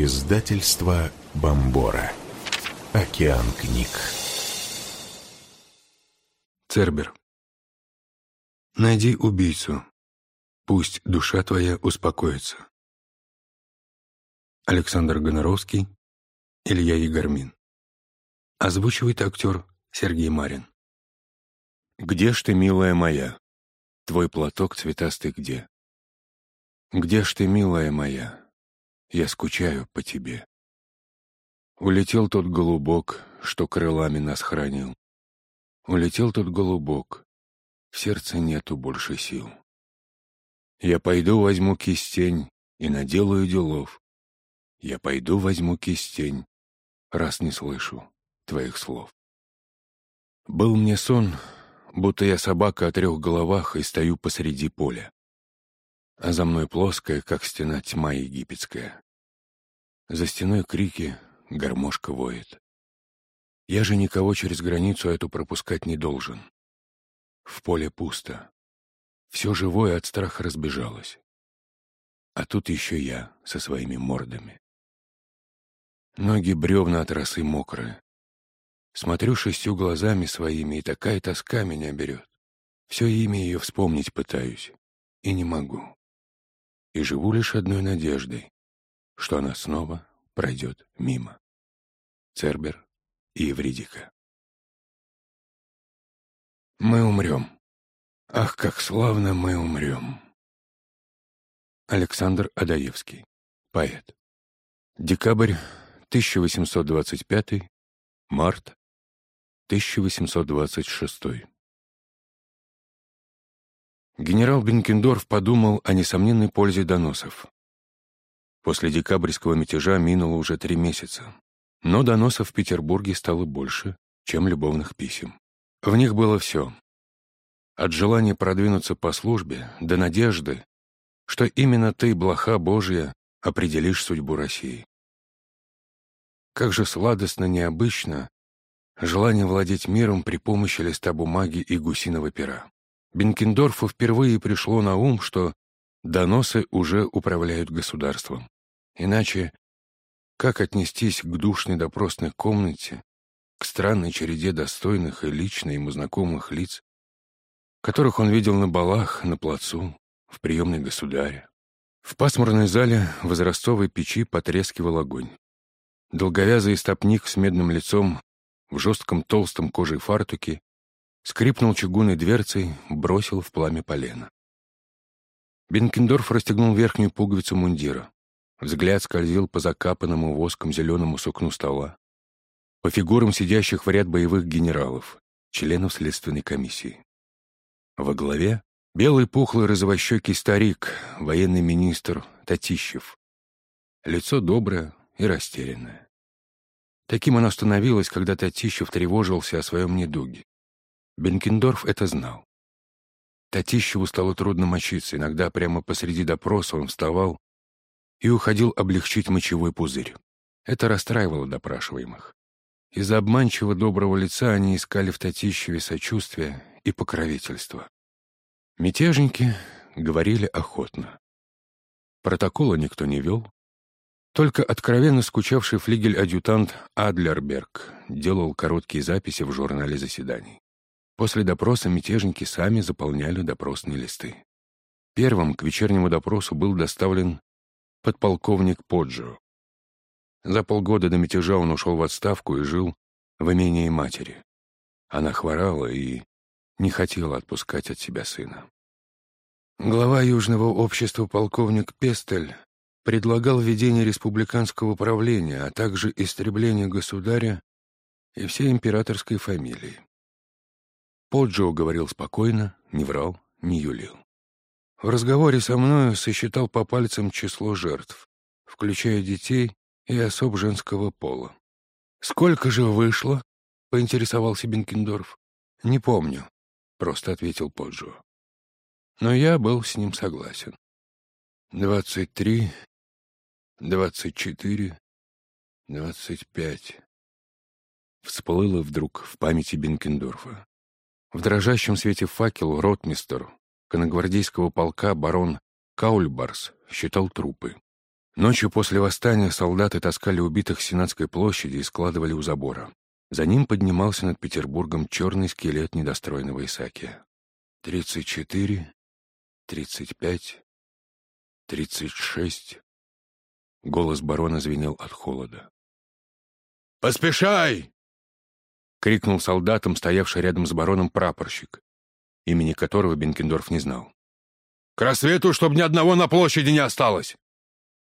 Издательство Бомбора. Океан книг. Цербер. Найди убийцу. Пусть душа твоя успокоится. Александр Гоноровский, Илья Егормин. Озвучивает актер Сергей Марин. Где ж ты, милая моя? Твой платок цветастый где? Где ж ты, милая моя? Я скучаю по тебе. Улетел тот голубок, что крылами нас хранил. Улетел тот голубок, в сердце нету больше сил. Я пойду возьму кистень и наделаю делов. Я пойду возьму кистень, раз не слышу твоих слов. Был мне сон, будто я собака о трех головах и стою посреди поля а за мной плоская, как стена тьма египетская. За стеной крики, гармошка воет. Я же никого через границу эту пропускать не должен. В поле пусто. Все живое от страха разбежалось. А тут еще я со своими мордами. Ноги бревна от росы мокрые. Смотрю шестью глазами своими, и такая тоска меня берет. Все имя ее вспомнить пытаюсь, и не могу и живу лишь одной надеждой, что она снова пройдет мимо. Цербер и Евридика. Мы умрем. Ах, как славно мы умрем. Александр Адаевский, поэт. Декабрь 1825, март 1826. Генерал Бенкендорф подумал о несомненной пользе доносов. После декабрьского мятежа минуло уже три месяца, но доносов в Петербурге стало больше, чем любовных писем. В них было все. От желания продвинуться по службе до надежды, что именно ты, блоха Божья, определишь судьбу России. Как же сладостно необычно желание владеть миром при помощи листа бумаги и гусиного пера. Бенкендорфу впервые пришло на ум, что доносы уже управляют государством. Иначе как отнестись к душной допросной комнате, к странной череде достойных и лично ему знакомых лиц, которых он видел на балах, на плацу, в приемной государя? В пасмурной зале возрастовой печи потрескивал огонь. Долговязый стопник с медным лицом в жестком толстом кожей фартуке скрипнул чугунной дверцей, бросил в пламя полено. Бенкендорф расстегнул верхнюю пуговицу мундира. Взгляд скользил по закапанному воском зеленому сукну стола, по фигурам сидящих в ряд боевых генералов, членов следственной комиссии. Во главе белый пухлый розовощекий старик, военный министр Татищев. Лицо доброе и растерянное. Таким оно становилось, когда Татищев тревожился о своем недуге. Бенкендорф это знал. Татищеву стало трудно мочиться, иногда прямо посреди допроса он вставал и уходил облегчить мочевой пузырь. Это расстраивало допрашиваемых. Из-за обманчиво доброго лица они искали в Татищеве сочувствия и покровительства. Мятежники говорили охотно. Протокола никто не вел. Только откровенно скучавший флигель-адъютант Адлерберг делал короткие записи в журнале заседаний. После допроса мятежники сами заполняли допросные листы. Первым к вечернему допросу был доставлен подполковник Поджио. За полгода до мятежа он ушел в отставку и жил в имении матери. Она хворала и не хотела отпускать от себя сына. Глава Южного общества полковник Пестель предлагал введение республиканского правления, а также истребление государя и всей императорской фамилии. Поджо говорил спокойно, не врал, не юлил. В разговоре со мною сосчитал по пальцам число жертв, включая детей и особ женского пола. «Сколько же вышло?» — поинтересовался Бенкендорф. «Не помню», — просто ответил Поджо. Но я был с ним согласен. «Двадцать три, двадцать четыре, двадцать пять...» Всплыло вдруг в памяти Бенкендорфа. В дрожащем свете факел ротмистер конногвардейского полка барон Каульбарс считал трупы. Ночью после восстания солдаты таскали убитых с Сенатской площади и складывали у забора. За ним поднимался над Петербургом черный скелет недостроенного Исаакия. Тридцать четыре, тридцать пять, тридцать шесть. Голос барона звенел от холода. «Поспешай!» — крикнул солдатам, стоявший рядом с бароном прапорщик, имени которого Бенкендорф не знал. «К рассвету, чтобы ни одного на площади не осталось!»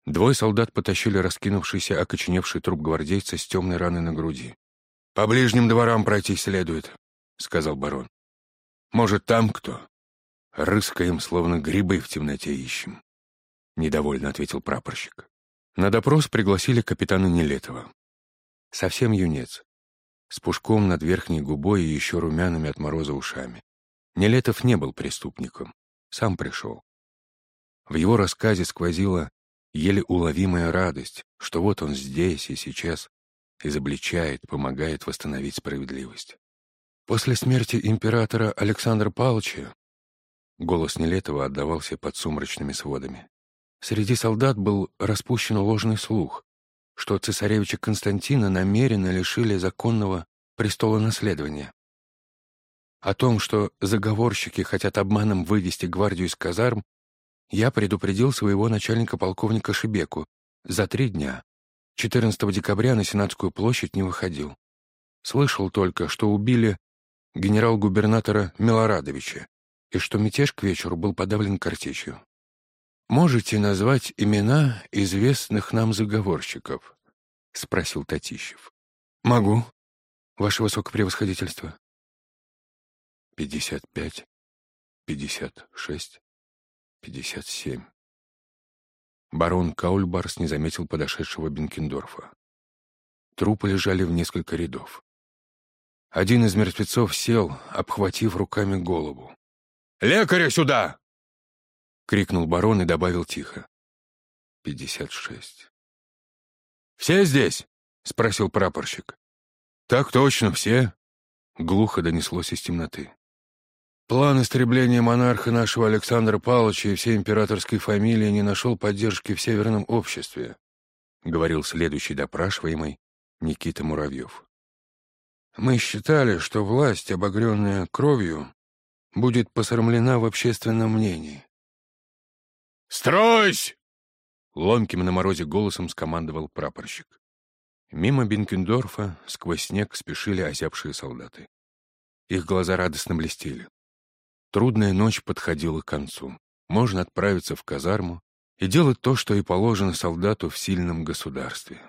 Двое солдат потащили раскинувшийся, окоченевший труп гвардейца с темной раной на груди. «По ближним дворам пройти следует», — сказал барон. «Может, там кто?» «Рыскаем, словно грибы в темноте ищем», — недовольно ответил прапорщик. На допрос пригласили капитана Нелетова. Совсем юнец, с пушком над верхней губой и еще румяными от мороза ушами. Нелетов не был преступником, сам пришел. В его рассказе сквозила еле уловимая радость, что вот он здесь и сейчас изобличает, помогает восстановить справедливость. После смерти императора Александра Павловича голос Нелетова отдавался под сумрачными сводами. Среди солдат был распущен ложный слух, что цесаревича Константина намеренно лишили законного престола наследования. О том, что заговорщики хотят обманом вывести гвардию из казарм, я предупредил своего начальника полковника Шибеку за три дня. 14 декабря на Сенатскую площадь не выходил. Слышал только, что убили генерал-губернатора Милорадовича и что мятеж к вечеру был подавлен картечью. «Можете назвать имена известных нам заговорщиков?» — спросил Татищев. «Могу, ваше высокопревосходительство». «Пятьдесят пять, пятьдесят шесть, пятьдесят семь». Барон Каульбарс не заметил подошедшего Бенкендорфа. Трупы лежали в несколько рядов. Один из мертвецов сел, обхватив руками голову. «Лекаря сюда!» — крикнул барон и добавил тихо. «Пятьдесят шесть». «Все здесь?» — спросил прапорщик. «Так точно, все», — глухо донеслось из темноты. План истребления монарха нашего Александра Павловича и всей императорской фамилии не нашел поддержки в северном обществе, говорил следующий допрашиваемый Никита Муравьев. Мы считали, что власть, обогренная кровью, будет посрамлена в общественном мнении. «Стройсь!» — ломким на морозе голосом скомандовал прапорщик. Мимо Бенкендорфа сквозь снег спешили озябшие солдаты. Их глаза радостно блестели. Трудная ночь подходила к концу. Можно отправиться в казарму и делать то, что и положено солдату в сильном государстве.